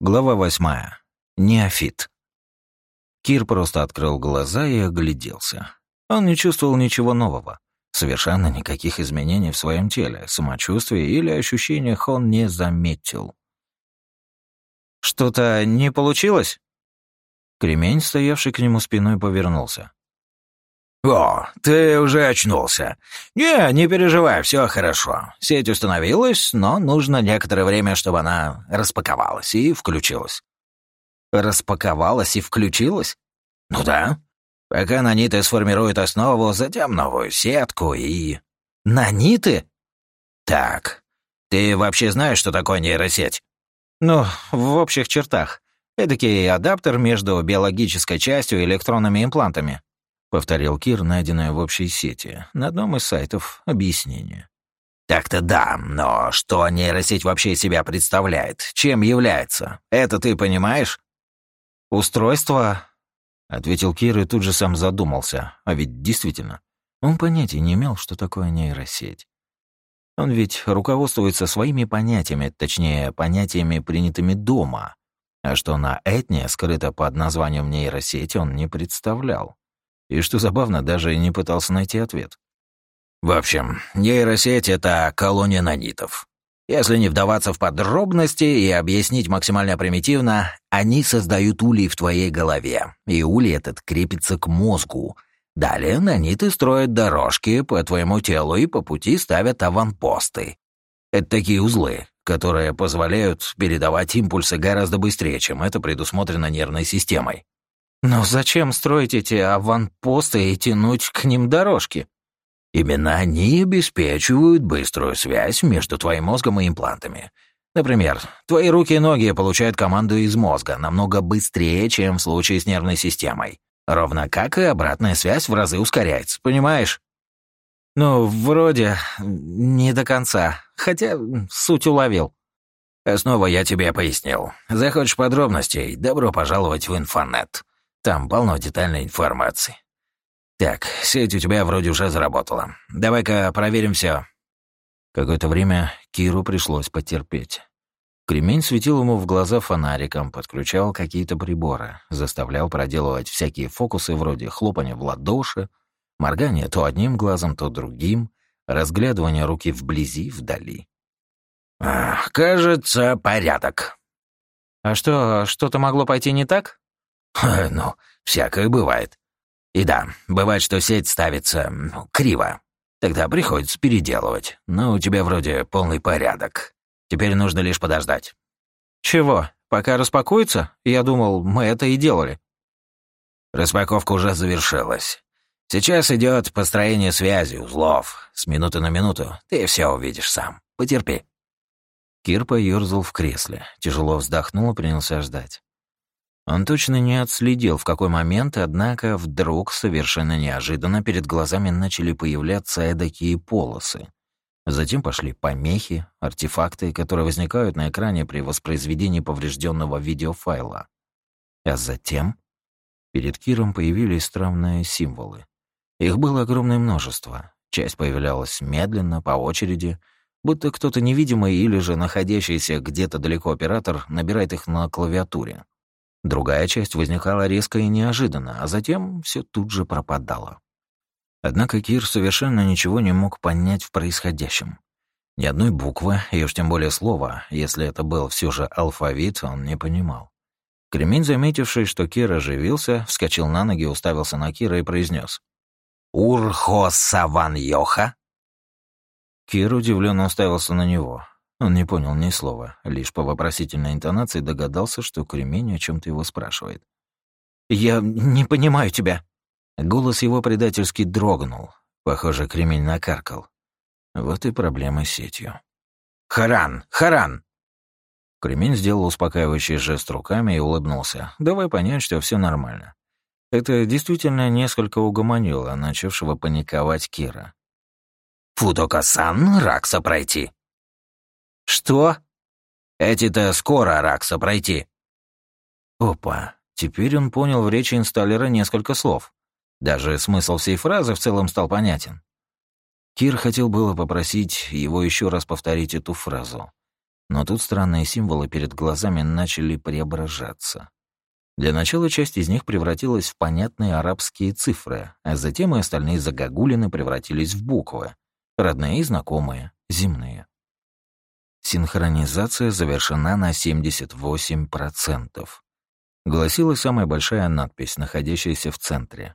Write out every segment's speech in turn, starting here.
Глава восьмая. Неофит. Кир просто открыл глаза и огляделся. Он не чувствовал ничего нового. Совершенно никаких изменений в своем теле, самочувствии или ощущениях он не заметил. «Что-то не получилось?» Кремень, стоявший к нему спиной, повернулся. «О, ты уже очнулся. Не, не переживай, все хорошо. Сеть установилась, но нужно некоторое время, чтобы она распаковалась и включилась». «Распаковалась и включилась?» «Ну да. Пока наниты сформируют основу, затем новую сетку и...» «Наниты?» «Так, ты вообще знаешь, что такое нейросеть?» «Ну, в общих чертах. Эдакий адаптер между биологической частью и электронными имплантами». — повторил Кир, найденное в общей сети, на одном из сайтов объяснение. «Так-то да, но что нейросеть вообще себя представляет? Чем является? Это ты понимаешь?» «Устройство...» — ответил Кир и тут же сам задумался. А ведь действительно, он понятия не имел, что такое нейросеть. Он ведь руководствуется своими понятиями, точнее, понятиями, принятыми дома. А что на Этне скрыто под названием нейросеть, он не представлял. И что забавно, даже не пытался найти ответ. В общем, нейросеть — это колония нанитов. Если не вдаваться в подробности и объяснить максимально примитивно, они создают улей в твоей голове, и улей этот крепится к мозгу. Далее наниты строят дорожки по твоему телу и по пути ставят аванпосты. Это такие узлы, которые позволяют передавать импульсы гораздо быстрее, чем это предусмотрено нервной системой. Но зачем строить эти аванпосты и тянуть к ним дорожки? Именно они обеспечивают быструю связь между твоим мозгом и имплантами. Например, твои руки и ноги получают команду из мозга намного быстрее, чем в случае с нервной системой. Ровно как и обратная связь в разы ускоряется, понимаешь? Ну, вроде не до конца, хотя суть уловил. Снова я тебе пояснил. Захочешь подробностей, добро пожаловать в инфонет. Там полно детальной информации. Так, сеть у тебя вроде уже заработала. Давай-ка проверим все. Какое-то время Киру пришлось потерпеть. Кремень светил ему в глаза фонариком, подключал какие-то приборы, заставлял проделывать всякие фокусы вроде хлопания в ладоши, моргания то одним глазом, то другим, разглядывания руки вблизи, вдали. «Кажется, порядок». «А что, что-то могло пойти не так?» Ну, всякое бывает. И да, бывает, что сеть ставится криво. Тогда приходится переделывать. Но у тебя вроде полный порядок. Теперь нужно лишь подождать. Чего? Пока распакуется? Я думал, мы это и делали. Распаковка уже завершилась. Сейчас идет построение связи, узлов. С минуты на минуту ты все увидишь сам. Потерпи. Кир поёрзал в кресле, тяжело вздохнул и принялся ждать. Он точно не отследил, в какой момент, однако вдруг, совершенно неожиданно, перед глазами начали появляться эдакие полосы. Затем пошли помехи, артефакты, которые возникают на экране при воспроизведении поврежденного видеофайла. А затем перед Киром появились странные символы. Их было огромное множество. Часть появлялась медленно, по очереди, будто кто-то невидимый или же находящийся где-то далеко оператор набирает их на клавиатуре. Другая часть возникала резко и неожиданно, а затем все тут же пропадало. Однако Кир совершенно ничего не мог понять в происходящем. Ни одной буквы, и уж тем более слова, если это был все же алфавит, он не понимал. Кремень, заметивший, что Кир оживился, вскочил на ноги, уставился на Кира и произнес: «Урхо Саван Йоха?» Кир удивленно уставился на него. Он не понял ни слова, лишь по вопросительной интонации догадался, что Кремень о чем то его спрашивает. «Я не понимаю тебя». Голос его предательски дрогнул. Похоже, Кремень накаркал. Вот и проблема с сетью. «Харан! Харан!» Кремень сделал успокаивающий жест руками и улыбнулся, давай понять, что все нормально. Это действительно несколько угомонило начавшего паниковать Кира. «Футокасан, Ракса пройти!» «Что?» «Эти-то скоро Ракса пройти». Опа, теперь он понял в речи инсталлера несколько слов. Даже смысл всей фразы в целом стал понятен. Кир хотел было попросить его еще раз повторить эту фразу. Но тут странные символы перед глазами начали преображаться. Для начала часть из них превратилась в понятные арабские цифры, а затем и остальные загогулины превратились в буквы, родные и знакомые, земные. Синхронизация завершена на 78%. Гласила самая большая надпись, находящаяся в центре.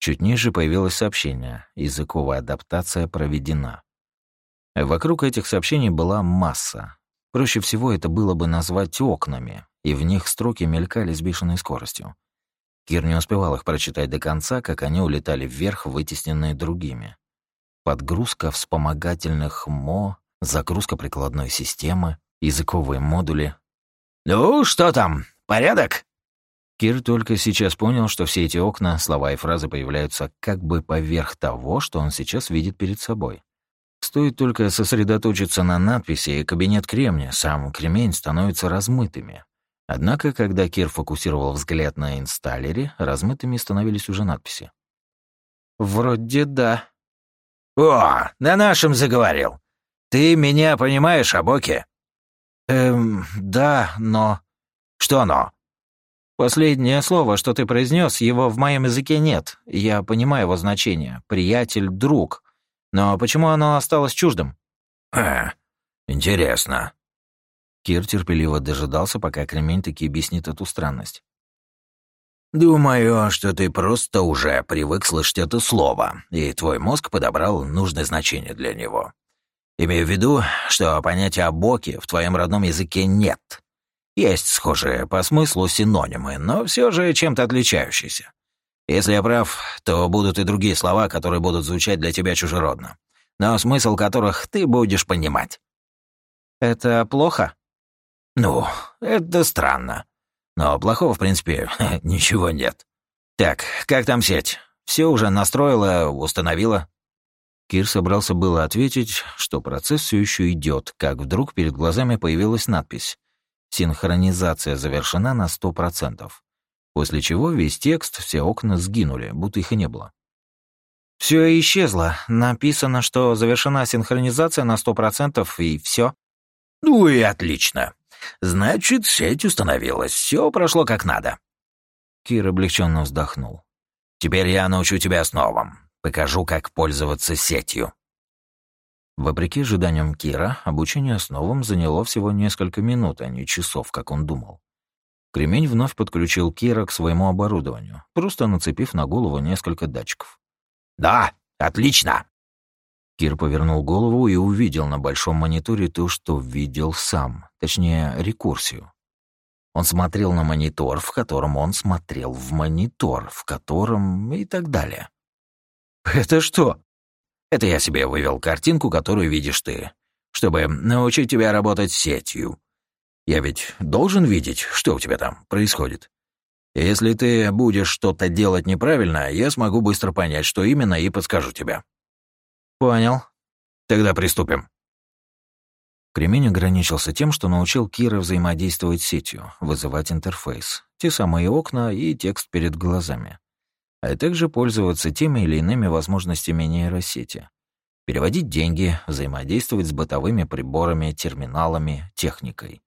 Чуть ниже появилось сообщение «Языковая адаптация проведена». Вокруг этих сообщений была масса. Проще всего это было бы назвать окнами, и в них строки мелькали с бешеной скоростью. Кир не успевал их прочитать до конца, как они улетали вверх, вытесненные другими. Подгрузка вспомогательных МО, загрузка прикладной системы, языковые модули. «Ну, что там? Порядок?» Кир только сейчас понял, что все эти окна, слова и фразы появляются как бы поверх того, что он сейчас видит перед собой. Стоит только сосредоточиться на надписи, и кабинет кремня, сам кремень, становится размытыми. Однако, когда Кир фокусировал взгляд на инсталлере, размытыми становились уже надписи. «Вроде да». «О, на нашем заговорил. Ты меня понимаешь, Абоки?» «Эм, да, но...» «Что но?» Последнее слово, что ты произнес, его в моем языке нет. Я понимаю его значение. Приятель, друг. Но почему оно осталось чуждым? А, интересно. Кир терпеливо дожидался, пока Кремень таки объяснит эту странность. «Думаю, что ты просто уже привык слышать это слово, и твой мозг подобрал нужное значение для него. Имею в виду, что понятия «боки» в твоем родном языке нет. Есть схожие по смыслу синонимы, но все же чем-то отличающиеся. Если я прав, то будут и другие слова, которые будут звучать для тебя чужеродно, но смысл которых ты будешь понимать. Это плохо? Ну, это странно. Но плохого, в принципе, ничего нет. Так, как там сеть? Все уже настроила, установила? Кир собрался было ответить, что процесс все еще идет, как вдруг перед глазами появилась надпись Синхронизация завершена на 100%. После чего весь текст, все окна сгинули, будто их и не было. Все исчезло. Написано, что завершена синхронизация на 100% и все. Ну и отлично. Значит, сеть установилась. Все прошло как надо. Кир облегченно вздохнул. Теперь я научу тебя основам. Покажу, как пользоваться сетью. Вопреки ожиданиям Кира, обучение основам заняло всего несколько минут, а не часов, как он думал. Кремень вновь подключил Кира к своему оборудованию, просто нацепив на голову несколько датчиков. «Да, отлично!» Кир повернул голову и увидел на большом мониторе то, что видел сам, точнее, рекурсию. Он смотрел на монитор, в котором он смотрел в монитор, в котором и так далее. «Это что?» Это я себе вывел картинку, которую видишь ты, чтобы научить тебя работать сетью. Я ведь должен видеть, что у тебя там происходит. Если ты будешь что-то делать неправильно, я смогу быстро понять, что именно, и подскажу тебе». «Понял. Тогда приступим». Кремень ограничился тем, что научил Кира взаимодействовать с сетью, вызывать интерфейс, те самые окна и текст перед глазами а также пользоваться теми или иными возможностями нейросети. Переводить деньги, взаимодействовать с бытовыми приборами, терминалами, техникой.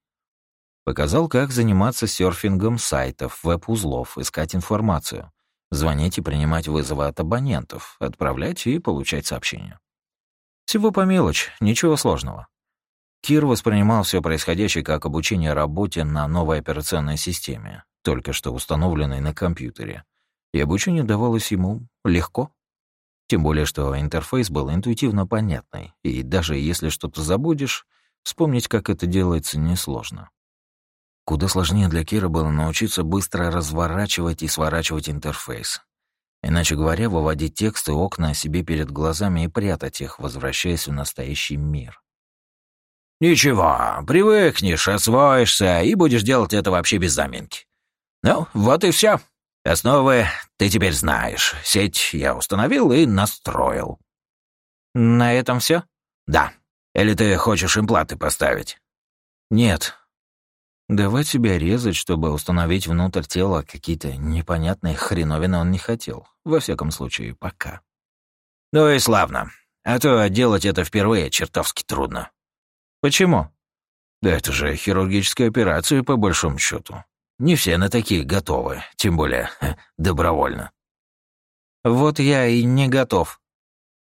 Показал, как заниматься серфингом сайтов, веб-узлов, искать информацию, звонить и принимать вызовы от абонентов, отправлять и получать сообщения. Всего по мелочь, ничего сложного. Кир воспринимал все происходящее как обучение работе на новой операционной системе, только что установленной на компьютере, и обучение давалось ему легко. Тем более, что интерфейс был интуитивно понятный, и даже если что-то забудешь, вспомнить, как это делается, несложно. Куда сложнее для Кира было научиться быстро разворачивать и сворачивать интерфейс. Иначе говоря, выводить тексты окна себе перед глазами и прятать их, возвращаясь в настоящий мир. «Ничего, привыкнешь, освоишься и будешь делать это вообще без заминки. Ну, вот и все. Основы ты теперь знаешь. Сеть я установил и настроил. На этом все? Да. Или ты хочешь импланты поставить? Нет. Давать себя резать, чтобы установить внутрь тела какие-то непонятные хреновины он не хотел. Во всяком случае, пока. Ну и славно. А то делать это впервые чертовски трудно. Почему? Да это же хирургическая операция, по большому счету. Не все на такие готовы, тем более добровольно. Вот я и не готов.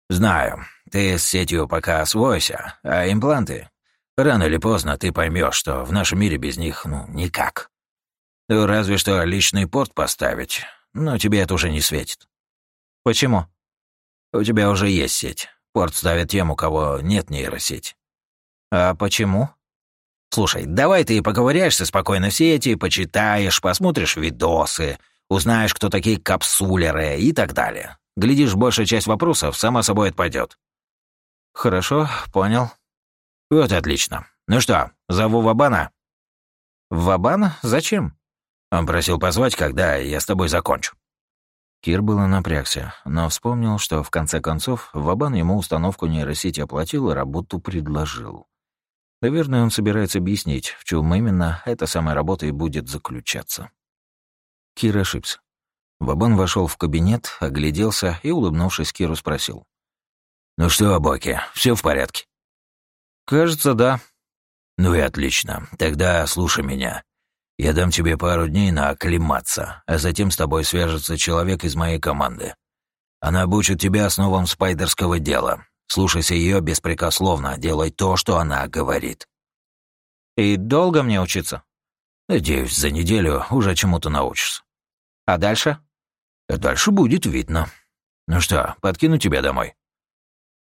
Знаю, ты с сетью пока освойся, а импланты... Рано или поздно ты поймешь, что в нашем мире без них, ну, никак. Разве что личный порт поставить, но тебе это уже не светит. Почему? У тебя уже есть сеть. Порт ставят тем, у кого нет нейросети. А почему? Слушай, давай ты поговоряешься спокойно в сети, почитаешь, посмотришь видосы, узнаешь, кто такие капсулеры и так далее. Глядишь, большая часть вопросов сама собой отпадет. Хорошо, понял. Вот отлично. Ну что, зову Вабана? Вабана? Зачем? Он просил позвать, когда я с тобой закончу. Кир было напрягся, но вспомнил, что в конце концов Вабан ему установку нейросети оплатил и работу предложил. Наверное, он собирается объяснить, в чем именно эта самая работа и будет заключаться. Кир ошибся. Вабан вошел в кабинет, огляделся и, улыбнувшись, Киру спросил. «Ну что, Боки, все в порядке?» «Кажется, да». «Ну и отлично. Тогда слушай меня. Я дам тебе пару дней на акклиматься, а затем с тобой свяжется человек из моей команды. Она обучит тебя основам спайдерского дела, Слушайся ее беспрекословно, делай то, что она говорит. И долго мне учиться? Надеюсь, за неделю уже чему-то научишься. А дальше? А дальше будет видно. Ну что, подкину тебя домой?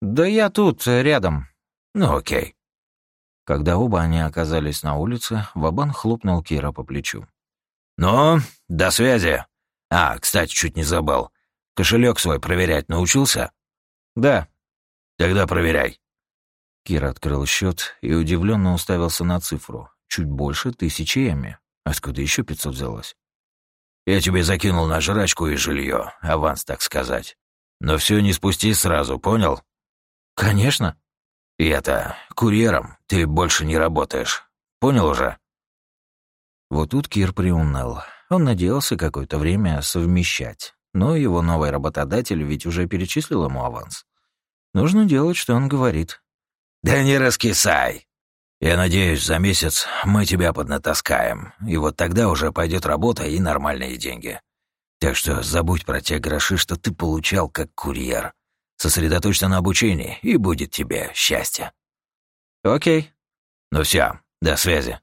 Да я тут, рядом. Ну окей. Когда оба они оказались на улице, Вабан хлопнул Кира по плечу. «Ну, до связи. А, кстати, чуть не забыл. Кошелек свой проверять научился?» «Да», Тогда проверяй». Кир открыл счет и удивленно уставился на цифру. Чуть больше тысячи эми. Откуда еще пятьсот взялось? «Я тебе закинул на жрачку и жилье, аванс, так сказать. Но все не спусти сразу, понял?» «Конечно». «И это, курьером ты больше не работаешь. Понял уже?» Вот тут Кир приуныл. Он надеялся какое-то время совмещать. Но его новый работодатель ведь уже перечислил ему аванс. Нужно делать, что он говорит. «Да не раскисай. Я надеюсь, за месяц мы тебя поднатаскаем, и вот тогда уже пойдет работа и нормальные деньги. Так что забудь про те гроши, что ты получал как курьер. Сосредоточься на обучении, и будет тебе счастье». «Окей». «Ну все, до связи».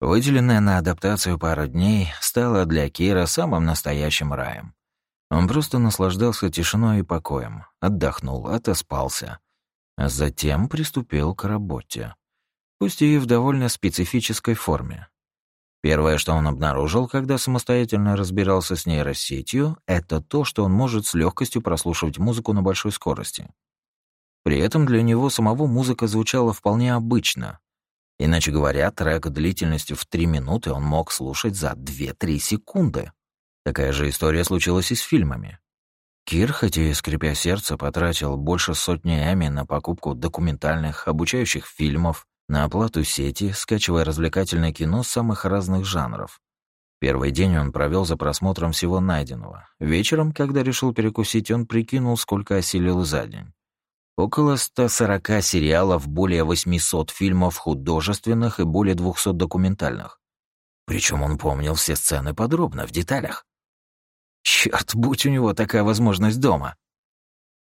Выделенная на адаптацию пара дней стала для Кира самым настоящим раем. Он просто наслаждался тишиной и покоем, отдохнул, отоспался, а затем приступил к работе. Пусть и в довольно специфической форме. Первое, что он обнаружил, когда самостоятельно разбирался с нейросетью, это то, что он может с легкостью прослушивать музыку на большой скорости. При этом для него самого музыка звучала вполне обычно. Иначе говоря, трек длительностью в 3 минуты он мог слушать за 2-3 секунды. Такая же история случилась и с фильмами. Кир, хотя и скрипя сердце, потратил больше сотни эми на покупку документальных, обучающих фильмов, на оплату сети, скачивая развлекательное кино самых разных жанров. Первый день он провел за просмотром всего найденного. Вечером, когда решил перекусить, он прикинул, сколько осилил за день. Около 140 сериалов, более 800 фильмов художественных и более 200 документальных. Причем он помнил все сцены подробно, в деталях. Черт, будь у него такая возможность дома.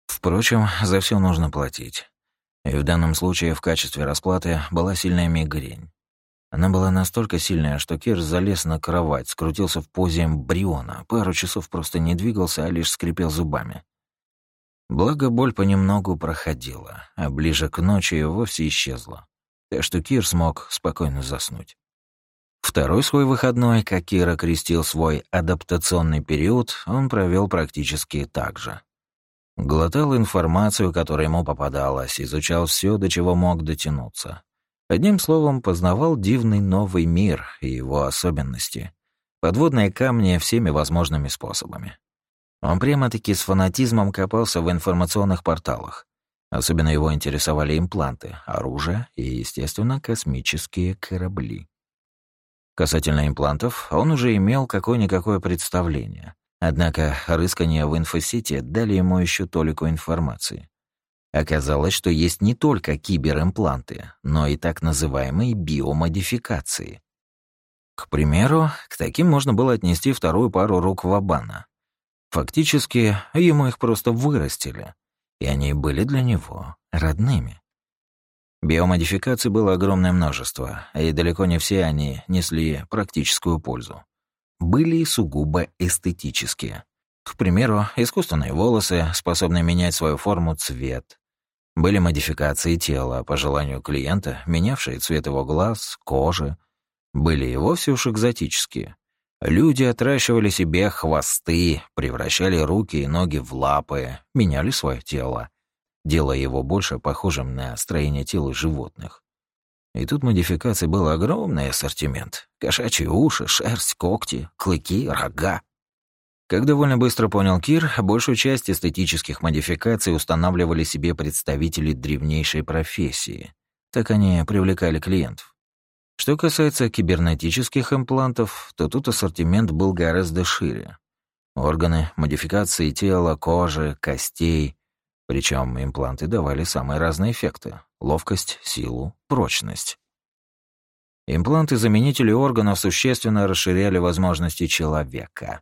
Впрочем, за все нужно платить. И в данном случае в качестве расплаты была сильная мигрень. Она была настолько сильная, что Кир залез на кровать, скрутился в позе эмбриона, пару часов просто не двигался, а лишь скрипел зубами. Благо, боль понемногу проходила, а ближе к ночи вовсе исчезла, так что Кир смог спокойно заснуть. Второй свой выходной, как Кира крестил свой адаптационный период, он провел практически так же. Глотал информацию, которая ему попадалась, изучал все, до чего мог дотянуться. Одним словом, познавал дивный новый мир и его особенности. Подводные камни всеми возможными способами. Он прямо-таки с фанатизмом копался в информационных порталах. Особенно его интересовали импланты, оружие и, естественно, космические корабли. Касательно имплантов, он уже имел какое-никакое представление. Однако рыскания в инфосети дали ему еще толику информации. Оказалось, что есть не только киберимпланты, но и так называемые биомодификации. К примеру, к таким можно было отнести вторую пару рук Вабана. Фактически, ему их просто вырастили, и они были для него родными. Биомодификаций было огромное множество, и далеко не все они несли практическую пользу. Были и сугубо эстетические. К примеру, искусственные волосы, способные менять свою форму, цвет. Были модификации тела, по желанию клиента, менявшие цвет его глаз, кожи. Были и вовсе уж экзотические. Люди отращивали себе хвосты, превращали руки и ноги в лапы, меняли свое тело, делая его больше похожим на строение тела животных. И тут модификаций был огромный ассортимент. Кошачьи уши, шерсть, когти, клыки, рога. Как довольно быстро понял Кир, большую часть эстетических модификаций устанавливали себе представители древнейшей профессии. Так они привлекали клиентов. Что касается кибернетических имплантов, то тут ассортимент был гораздо шире. Органы, модификации тела, кожи, костей. Причем импланты давали самые разные эффекты — ловкость, силу, прочность. Импланты-заменители органов существенно расширяли возможности человека.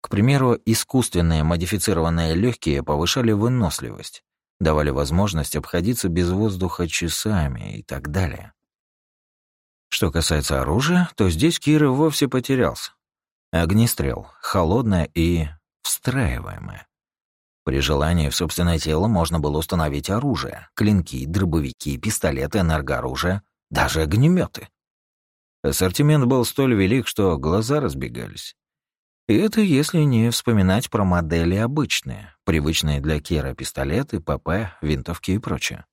К примеру, искусственные модифицированные легкие повышали выносливость, давали возможность обходиться без воздуха часами и так далее. Что касается оружия, то здесь Кира вовсе потерялся. Огнестрел, холодное и встраиваемое. При желании в собственное тело можно было установить оружие, клинки, дробовики, пистолеты, энергооружие, даже огнеметы. Ассортимент был столь велик, что глаза разбегались. И это если не вспоминать про модели обычные, привычные для Кира пистолеты, ПП, винтовки и прочее.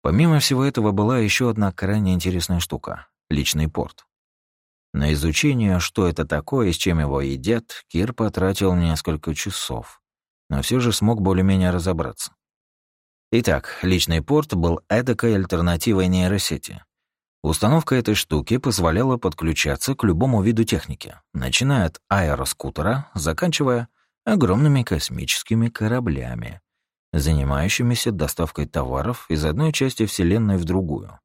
Помимо всего этого была еще одна крайне интересная штука — личный порт. На изучение, что это такое и с чем его едят, Кир потратил несколько часов, но все же смог более-менее разобраться. Итак, личный порт был эдакой альтернативой нейросети. Установка этой штуки позволяла подключаться к любому виду техники, начиная от аэроскутера, заканчивая огромными космическими кораблями, занимающимися доставкой товаров из одной части Вселенной в другую.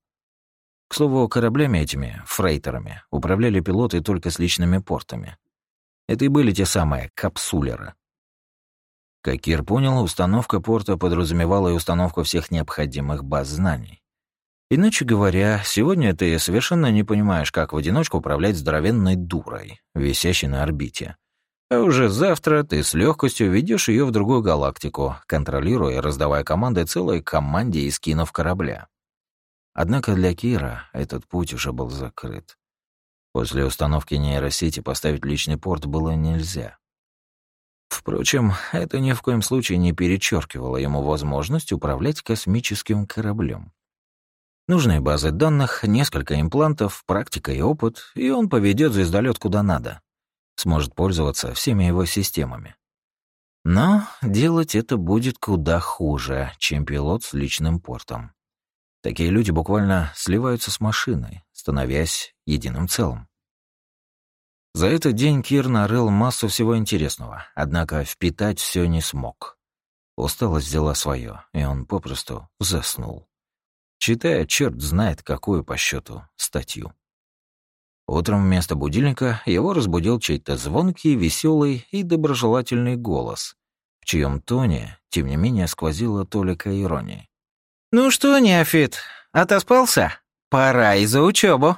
К слову, кораблями этими, фрейтерами, управляли пилоты только с личными портами. Это и были те самые капсулеры. Как Кир понял, установка порта подразумевала и установку всех необходимых баз знаний. Иначе говоря, сегодня ты совершенно не понимаешь, как в одиночку управлять здоровенной дурой, висящей на орбите. А уже завтра ты с легкостью ведешь ее в другую галактику, контролируя и раздавая команды целой команде из кинов корабля. Однако для Кира этот путь уже был закрыт. После установки нейросети поставить личный порт было нельзя. Впрочем, это ни в коем случае не перечеркивало ему возможность управлять космическим кораблем. Нужные базы данных, несколько имплантов, практика и опыт, и он поведет звездолет куда надо сможет пользоваться всеми его системами. Но делать это будет куда хуже, чем пилот с личным портом. Такие люди буквально сливаются с машиной, становясь единым целым. За этот день Кир нарыл массу всего интересного, однако впитать все не смог. Усталость взяла свое, и он попросту заснул, читая черт знает какую по счету статью. Утром вместо будильника его разбудил чей-то звонкий, веселый и доброжелательный голос, в чьем тоне, тем не менее, сквозила толика иронии. «Ну что, неофит, отоспался? Пора и за учебу.